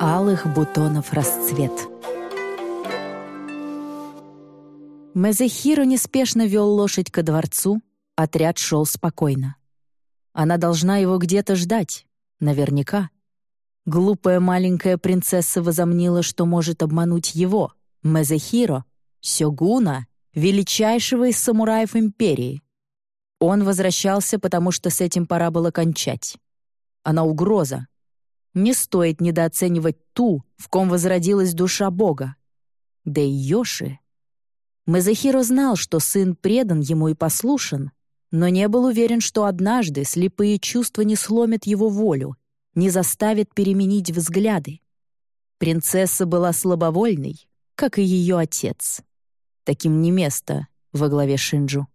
алых бутонов расцвет. Мезехиро неспешно вел лошадь ко дворцу, отряд шел спокойно. Она должна его где-то ждать, наверняка. Глупая маленькая принцесса возомнила, что может обмануть его, Мезехиро, Сёгуна, величайшего из самураев империи. Он возвращался, потому что с этим пора было кончать. Она угроза. Не стоит недооценивать ту, в ком возродилась душа Бога. Да и Йоши. Мазахиро знал, что сын предан ему и послушен, но не был уверен, что однажды слепые чувства не сломят его волю, не заставят переменить взгляды. Принцесса была слабовольной, как и ее отец. Таким не место во главе Шинджу.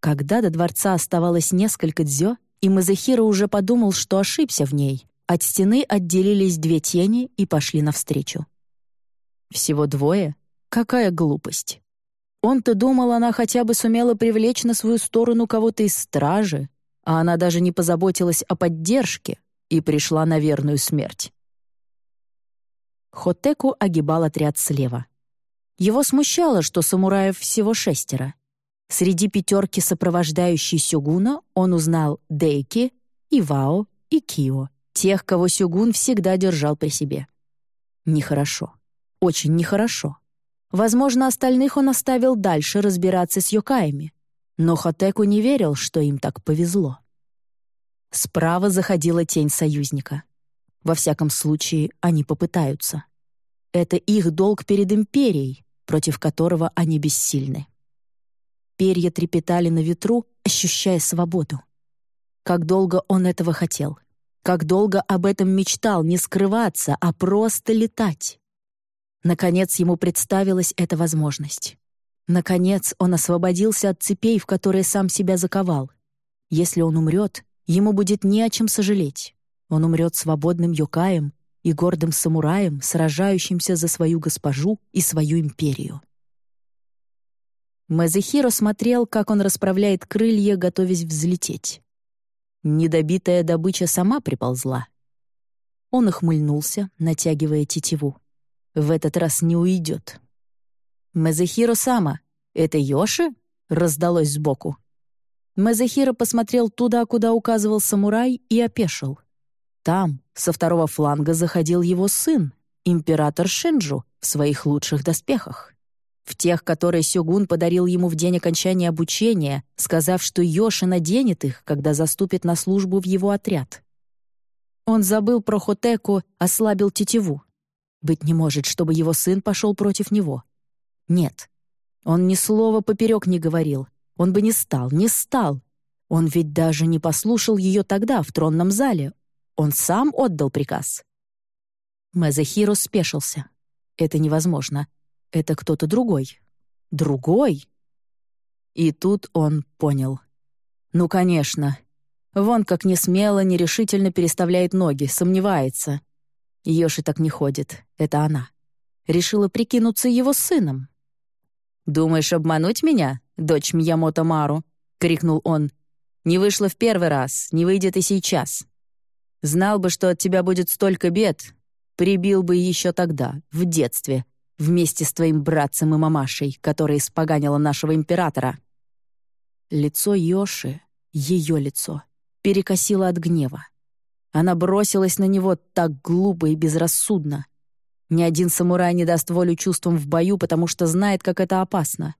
Когда до дворца оставалось несколько дзё, и Мазахира уже подумал, что ошибся в ней, от стены отделились две тени и пошли навстречу. Всего двое? Какая глупость. Он-то думал, она хотя бы сумела привлечь на свою сторону кого-то из стражи, а она даже не позаботилась о поддержке и пришла на верную смерть. Хотеку огибал отряд слева. Его смущало, что самураев всего шестеро — Среди пятерки сопровождающей Сюгуна он узнал Дейки, Ивао и Кио, тех, кого Сюгун всегда держал при себе. Нехорошо. Очень нехорошо. Возможно, остальных он оставил дальше разбираться с Йокаями. Но Хотеку не верил, что им так повезло. Справа заходила тень союзника. Во всяком случае, они попытаются. Это их долг перед империей, против которого они бессильны. Перья трепетали на ветру, ощущая свободу. Как долго он этого хотел. Как долго об этом мечтал, не скрываться, а просто летать. Наконец ему представилась эта возможность. Наконец он освободился от цепей, в которые сам себя заковал. Если он умрет, ему будет не о чем сожалеть. Он умрет свободным юкаем и гордым самураем, сражающимся за свою госпожу и свою империю. Мазехиро смотрел, как он расправляет крылья, готовясь взлететь. Недобитая добыча сама приползла. Он охмыльнулся, натягивая тетиву. В этот раз не уйдет. «Мазехиро Сама, это Йоши?» — раздалось сбоку. Мазехиро посмотрел туда, куда указывал самурай, и опешил. Там, со второго фланга, заходил его сын, император Шинджу, в своих лучших доспехах в тех, которые Сёгун подарил ему в день окончания обучения, сказав, что Йоши наденет их, когда заступит на службу в его отряд. Он забыл про Хотеку, ослабил тетиву. Быть не может, чтобы его сын пошел против него. Нет. Он ни слова поперек не говорил. Он бы не стал, не стал. Он ведь даже не послушал ее тогда, в тронном зале. Он сам отдал приказ. Мазахиро спешился. Это невозможно это кто-то другой. Другой? И тут он понял. Ну, конечно. Вон как несмело, нерешительно переставляет ноги, сомневается. Йоши так не ходит, это она. Решила прикинуться его сыном. «Думаешь обмануть меня, дочь Мьямото Мару?» — крикнул он. «Не вышло в первый раз, не выйдет и сейчас. Знал бы, что от тебя будет столько бед, прибил бы еще тогда, в детстве, вместе с твоим братцем и мамашей, которая испоганила нашего императора». Лицо Йоши, ее лицо, перекосило от гнева. Она бросилась на него так глупо и безрассудно. Ни один самурай не даст волю чувствам в бою, потому что знает, как это опасно.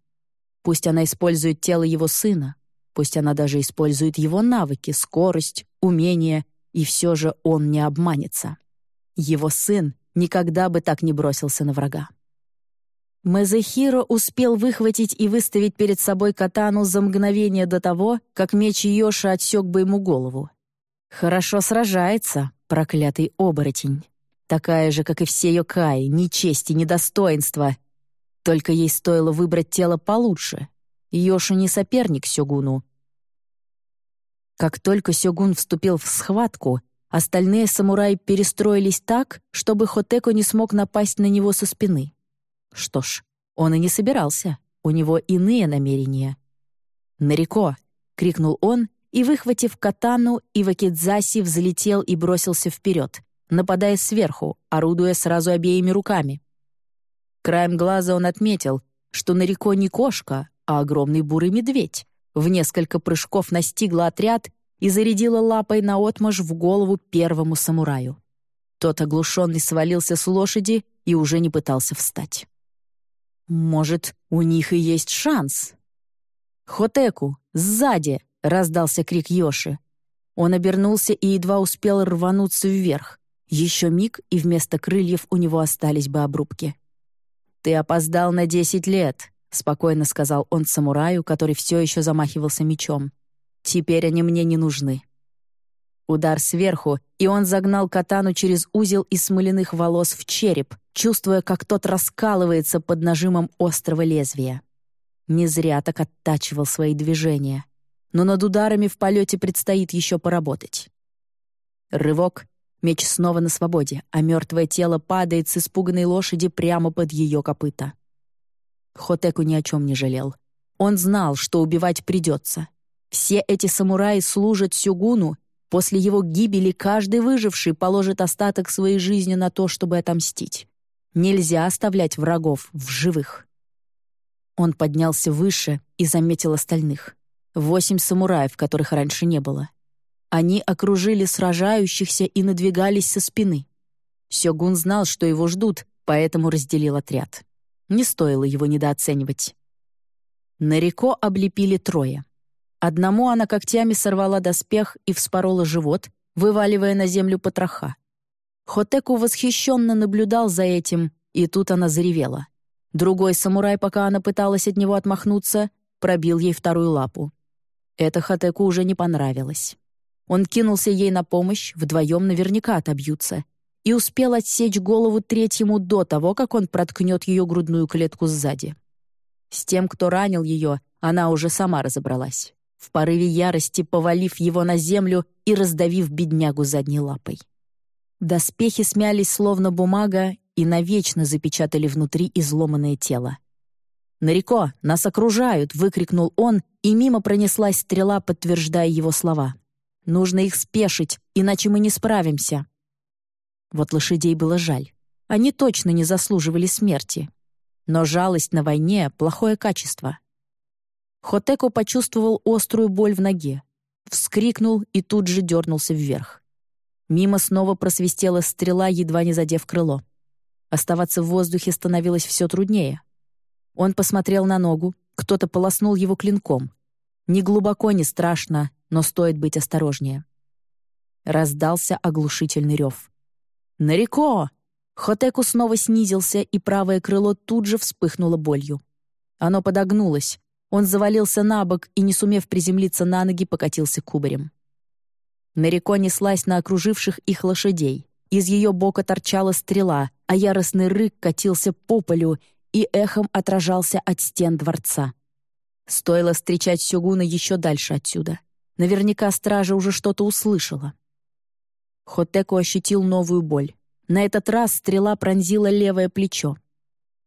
Пусть она использует тело его сына, пусть она даже использует его навыки, скорость, умения, и все же он не обманется. Его сын никогда бы так не бросился на врага. Мезехиро успел выхватить и выставить перед собой катану за мгновение до того, как меч Йоши отсек бы ему голову. «Хорошо сражается, проклятый оборотень. Такая же, как и все Йокаи, ни чести, ни достоинства. Только ей стоило выбрать тело получше. Йоши не соперник Сёгуну». Как только Сёгун вступил в схватку, остальные самураи перестроились так, чтобы Хотеко не смог напасть на него со спины. Что ж, он и не собирался, у него иные намерения. «Нареко!» — крикнул он, и, выхватив катану, Ивакидзаси взлетел и бросился вперед, нападая сверху, орудуя сразу обеими руками. Краем глаза он отметил, что Нарико не кошка, а огромный бурый медведь. В несколько прыжков настигла отряд и зарядила лапой наотмашь в голову первому самураю. Тот оглушенный свалился с лошади и уже не пытался встать. «Может, у них и есть шанс?» «Хотеку! Сзади!» — раздался крик Йоши. Он обернулся и едва успел рвануться вверх. Еще миг, и вместо крыльев у него остались бы обрубки. «Ты опоздал на десять лет», — спокойно сказал он самураю, который все еще замахивался мечом. «Теперь они мне не нужны». Удар сверху, и он загнал катану через узел из смоляных волос в череп, чувствуя, как тот раскалывается под нажимом острого лезвия. Не зря так оттачивал свои движения. Но над ударами в полете предстоит еще поработать. Рывок, меч снова на свободе, а мертвое тело падает с испуганной лошади прямо под ее копыта. Хотеку ни о чем не жалел. Он знал, что убивать придется. Все эти самураи служат Сюгуну, после его гибели каждый выживший положит остаток своей жизни на то, чтобы отомстить. Нельзя оставлять врагов в живых. Он поднялся выше и заметил остальных. Восемь самураев, которых раньше не было. Они окружили сражающихся и надвигались со спины. Сёгун знал, что его ждут, поэтому разделил отряд. Не стоило его недооценивать. Нареко облепили трое. Одному она когтями сорвала доспех и вспорола живот, вываливая на землю потроха. Хотеку восхищенно наблюдал за этим, и тут она заревела. Другой самурай, пока она пыталась от него отмахнуться, пробил ей вторую лапу. Это Хатеку уже не понравилось. Он кинулся ей на помощь, вдвоем наверняка отобьются, и успел отсечь голову третьему до того, как он проткнет ее грудную клетку сзади. С тем, кто ранил ее, она уже сама разобралась, в порыве ярости повалив его на землю и раздавив беднягу задней лапой. Доспехи смялись словно бумага, и навечно запечатали внутри изломанное тело. «Нареко, нас окружают!» — выкрикнул он, и мимо пронеслась стрела, подтверждая его слова. «Нужно их спешить, иначе мы не справимся». Вот лошадей было жаль. Они точно не заслуживали смерти. Но жалость на войне — плохое качество. Хотеко почувствовал острую боль в ноге, вскрикнул и тут же дернулся вверх. Мимо снова просвистела стрела, едва не задев крыло. Оставаться в воздухе становилось все труднее. Он посмотрел на ногу, кто-то полоснул его клинком. Не глубоко, не страшно, но стоит быть осторожнее. Раздался оглушительный рев. «Нареко!» Хотеку снова снизился, и правое крыло тут же вспыхнуло болью. Оно подогнулось. Он завалился на бок и, не сумев приземлиться на ноги, покатился кубарем. Нареко неслась на окруживших их лошадей. Из ее бока торчала стрела, а яростный рык катился по полю и эхом отражался от стен дворца. Стоило встречать Сёгуна еще дальше отсюда. Наверняка стража уже что-то услышала. Хотеку ощутил новую боль. На этот раз стрела пронзила левое плечо.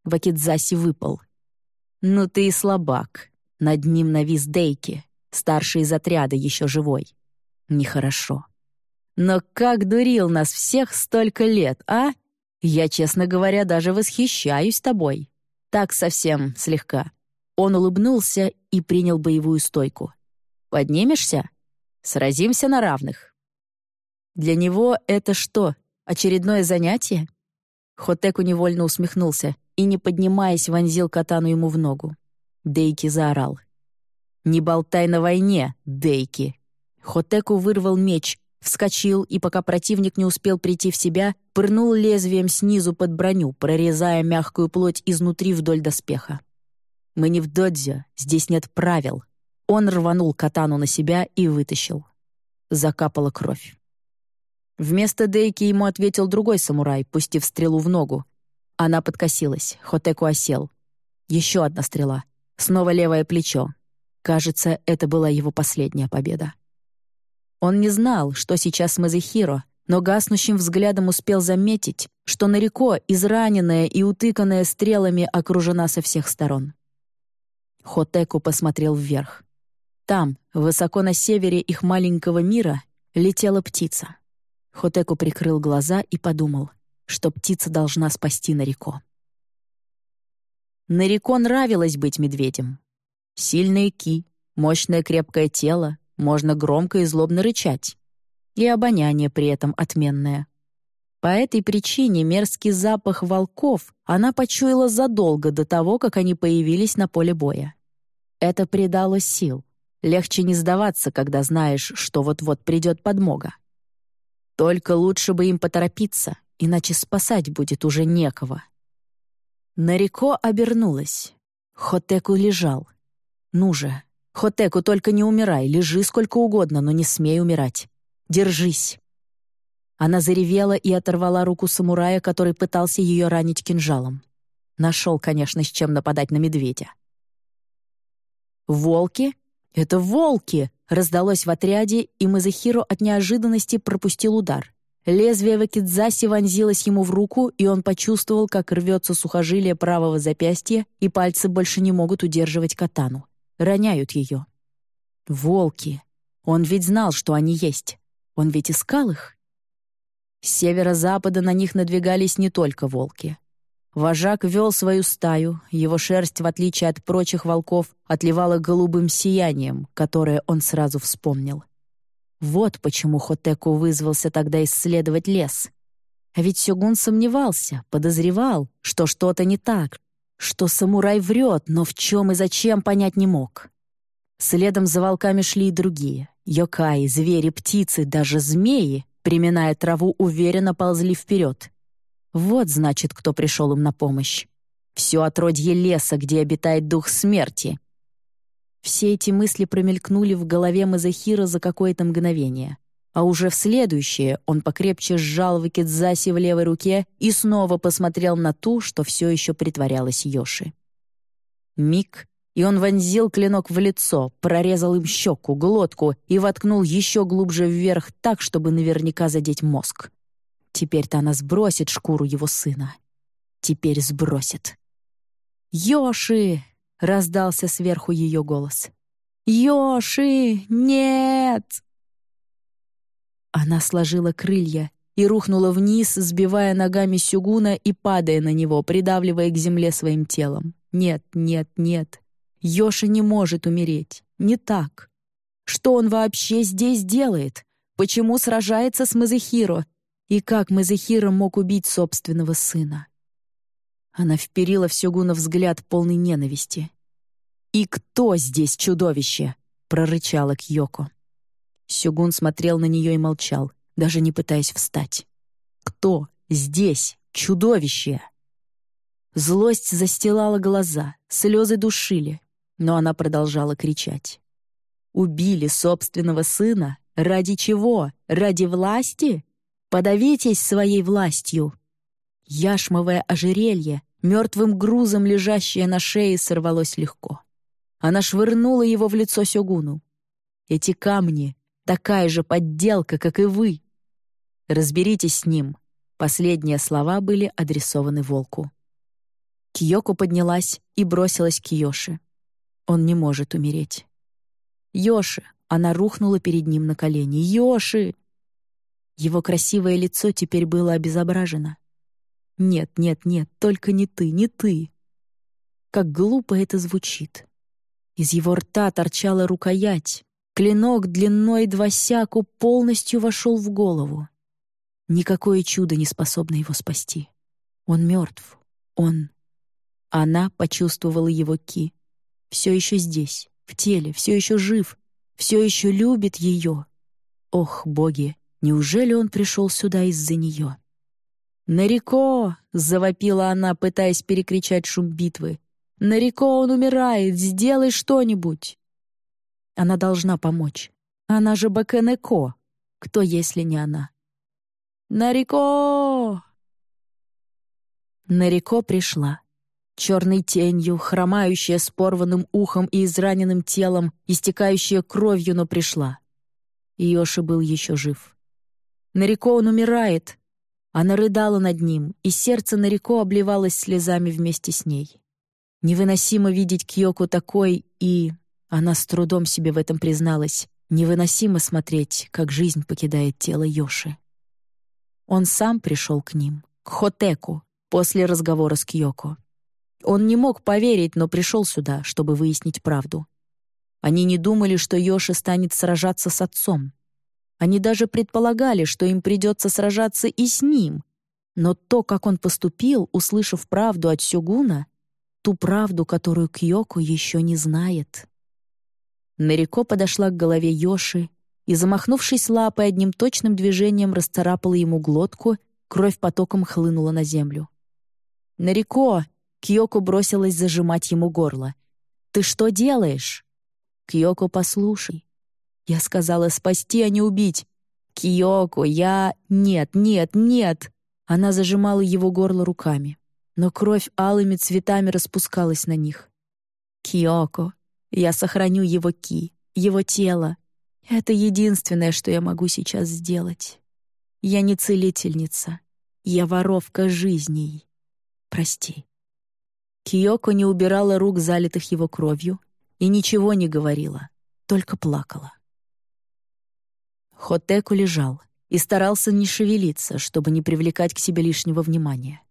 Вакидзаси выпал. «Ну ты и слабак». Над ним навис Дейки, старший из отряда, еще живой. Нехорошо. Но как дурил нас всех столько лет, а? Я, честно говоря, даже восхищаюсь тобой. Так совсем слегка». Он улыбнулся и принял боевую стойку. «Поднимешься? Сразимся на равных». Для него это что, очередное занятие? Хотеку невольно усмехнулся и, не поднимаясь, вонзил катану ему в ногу. Дейки заорал. «Не болтай на войне, Дейки!» Хотеку вырвал меч, Вскочил, и пока противник не успел прийти в себя, пырнул лезвием снизу под броню, прорезая мягкую плоть изнутри вдоль доспеха. «Мы не в додзе, здесь нет правил». Он рванул катану на себя и вытащил. Закапала кровь. Вместо Дейки ему ответил другой самурай, пустив стрелу в ногу. Она подкосилась, Хотеку осел. Еще одна стрела. Снова левое плечо. Кажется, это была его последняя победа. Он не знал, что сейчас с Мазахиро, но гаснущим взглядом успел заметить, что Нарико, израненная и утыканная стрелами, окружена со всех сторон. Хотеку посмотрел вверх. Там, высоко на севере их маленького мира, летела птица. Хотеку прикрыл глаза и подумал, что птица должна спасти Нарико. Нарико нравилось быть медведем. Сильные ки, мощное крепкое тело, можно громко и злобно рычать. И обоняние при этом отменное. По этой причине мерзкий запах волков она почуяла задолго до того, как они появились на поле боя. Это придало сил. Легче не сдаваться, когда знаешь, что вот-вот придет подмога. Только лучше бы им поторопиться, иначе спасать будет уже некого. Нарико обернулась. Хотеку лежал. «Ну же, Хотеку, только не умирай, лежи сколько угодно, но не смей умирать. Держись». Она заревела и оторвала руку самурая, который пытался ее ранить кинжалом. Нашел, конечно, с чем нападать на медведя. «Волки? Это волки!» Раздалось в отряде, и Мазахиро от неожиданности пропустил удар. Лезвие вакидзаси вонзилось ему в руку, и он почувствовал, как рвется сухожилие правого запястья, и пальцы больше не могут удерживать катану. Роняют ее. Волки. Он ведь знал, что они есть. Он ведь искал их. С северо-запада на них надвигались не только волки. Вожак вел свою стаю, его шерсть, в отличие от прочих волков, отливала голубым сиянием, которое он сразу вспомнил. Вот почему Хотеку вызвался тогда исследовать лес. Ведь Сёгун сомневался, подозревал, что что-то не так, что самурай врет, но в чем и зачем понять не мог. Следом за волками шли и другие. Йокаи, звери, птицы, даже змеи, приминая траву, уверенно ползли вперед. Вот, значит, кто пришел им на помощь. Все отродье леса, где обитает дух смерти. Все эти мысли промелькнули в голове Мазахира за какое-то мгновение. А уже в следующее он покрепче сжал вакидзаси в левой руке и снова посмотрел на ту, что все еще притворялась Йоши. Миг, и он вонзил клинок в лицо, прорезал им щеку, глотку и воткнул еще глубже вверх так, чтобы наверняка задеть мозг. Теперь-то она сбросит шкуру его сына. Теперь сбросит. «Йоши!» — раздался сверху ее голос. «Йоши! Нет!» Она сложила крылья и рухнула вниз, сбивая ногами Сюгуна и падая на него, придавливая к земле своим телом. «Нет, нет, нет. Йоши не может умереть. Не так. Что он вообще здесь делает? Почему сражается с Мазахиро? И как Мазахиро мог убить собственного сына? Она вперила в Сёгуна взгляд полный ненависти. «И кто здесь чудовище?» — прорычала Кьёко. Сёгун смотрел на нее и молчал, даже не пытаясь встать. «Кто здесь чудовище?» Злость застилала глаза, слезы душили, но она продолжала кричать. «Убили собственного сына? Ради чего? Ради власти? Подавитесь своей властью!» Яшмовое ожерелье, мертвым грузом лежащее на шее, сорвалось легко. Она швырнула его в лицо Сёгуну. «Эти камни — такая же подделка, как и вы!» «Разберитесь с ним!» Последние слова были адресованы волку. Киоко поднялась и бросилась к Йоши. Он не может умереть. «Йоши!» Она рухнула перед ним на колени. «Йоши!» Его красивое лицо теперь было обезображено. «Нет, нет, нет, только не ты, не ты!» Как глупо это звучит. Из его рта торчала рукоять. Клинок длиной два сяку полностью вошел в голову. Никакое чудо не способно его спасти. Он мертв. Он... Она почувствовала его ки все еще здесь, в теле, все еще жив, все еще любит ее. Ох, боги, неужели он пришел сюда из-за нее? «Нареко!» — завопила она, пытаясь перекричать шум битвы. «Нареко он умирает! Сделай что-нибудь!» Она должна помочь. Она же Бакенеко. Кто, если не она? «Нареко!» Нареко пришла черной тенью, хромающая с порванным ухом и израненным телом, истекающая кровью, но пришла. Йоши был еще жив. Нареко он умирает. Она рыдала над ним, и сердце Нареко обливалось слезами вместе с ней. Невыносимо видеть Кьёку такой, и... Она с трудом себе в этом призналась. Невыносимо смотреть, как жизнь покидает тело Йоши. Он сам пришел к ним, к Хотеку, после разговора с Кьёко. Он не мог поверить, но пришел сюда, чтобы выяснить правду. Они не думали, что Йоши станет сражаться с отцом. Они даже предполагали, что им придется сражаться и с ним. Но то, как он поступил, услышав правду от Сёгуна, ту правду, которую Кьёко еще не знает. Нарико подошла к голове Йоши и, замахнувшись лапой, одним точным движением расцарапала ему глотку, кровь потоком хлынула на землю. «Нарико!» — Кьёко бросилась зажимать ему горло. «Ты что делаешь?» «Кьёко, послушай». Я сказала спасти, а не убить. «Кьёко, я... Нет, нет, нет!» Она зажимала его горло руками, но кровь алыми цветами распускалась на них. «Кьёко, я сохраню его ки, его тело. Это единственное, что я могу сейчас сделать. Я не целительница. Я воровка жизней. Прости». Киоко не убирала рук, залитых его кровью, и ничего не говорила, только плакала. Хотеку лежал и старался не шевелиться, чтобы не привлекать к себе лишнего внимания.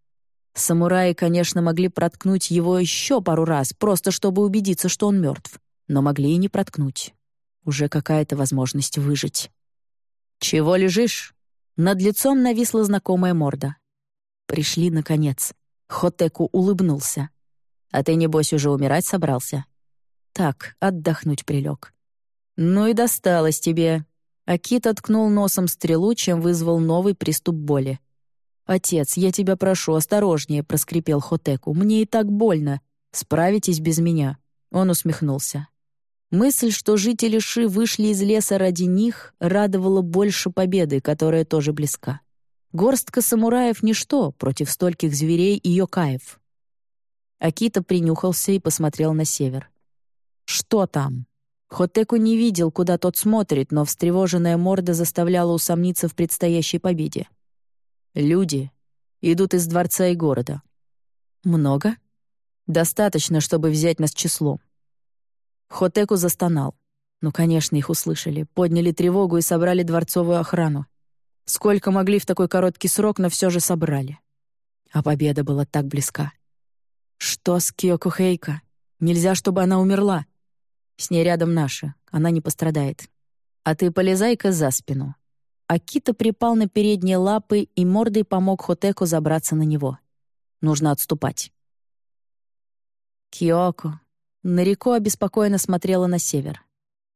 Самураи, конечно, могли проткнуть его еще пару раз, просто чтобы убедиться, что он мертв, но могли и не проткнуть. Уже какая-то возможность выжить. «Чего лежишь?» Над лицом нависла знакомая морда. Пришли, наконец. Хотеку улыбнулся. «А ты, небось, уже умирать собрался?» «Так, отдохнуть прилег». «Ну и досталось тебе», Акит откнул носом стрелу, чем вызвал новый приступ боли. «Отец, я тебя прошу, осторожнее», — проскрипел Хотеку. «Мне и так больно. Справитесь без меня». Он усмехнулся. Мысль, что жители Ши вышли из леса ради них, радовала больше победы, которая тоже близка. Горстка самураев — ничто против стольких зверей и йокаев. Акита принюхался и посмотрел на север. «Что там?» Хотеку не видел, куда тот смотрит, но встревоженная морда заставляла усомниться в предстоящей победе. «Люди идут из дворца и города». «Много?» «Достаточно, чтобы взять нас числом». Хотеку застонал. Ну, конечно, их услышали, подняли тревогу и собрали дворцовую охрану. Сколько могли в такой короткий срок, но все же собрали. А победа была так близка. «Что с Киоко Хейка? Нельзя, чтобы она умерла!» С ней рядом наша, она не пострадает. А ты полезай-ка за спину». Акита припал на передние лапы и мордой помог Хотеку забраться на него. Нужно отступать. Киоко. Нарико обеспокоенно смотрела на север.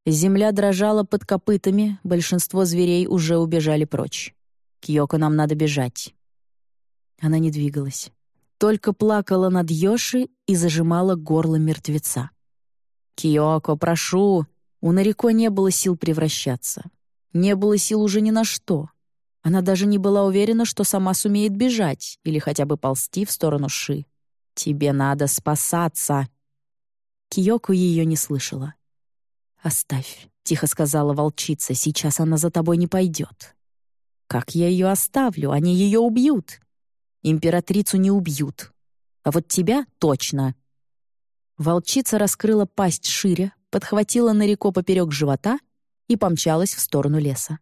Земля дрожала под копытами, большинство зверей уже убежали прочь. «Киоко, нам надо бежать». Она не двигалась. Только плакала над Йоши и зажимала горло мертвеца. «Киоко, прошу!» У Нарико не было сил превращаться. Не было сил уже ни на что. Она даже не была уверена, что сама сумеет бежать или хотя бы ползти в сторону Ши. «Тебе надо спасаться!» Киоко ее не слышала. «Оставь», — тихо сказала волчица, — «сейчас она за тобой не пойдет». «Как я ее оставлю? Они ее убьют». «Императрицу не убьют. А вот тебя — точно. Волчица раскрыла пасть шире, подхватила Нарико поперек живота и помчалась в сторону леса.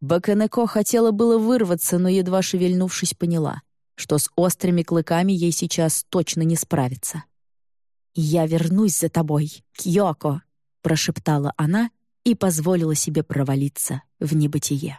Баканеко хотела было вырваться, но, едва шевельнувшись, поняла, что с острыми клыками ей сейчас точно не справиться. «Я вернусь за тобой, Кьёко!» — прошептала она и позволила себе провалиться в небытие.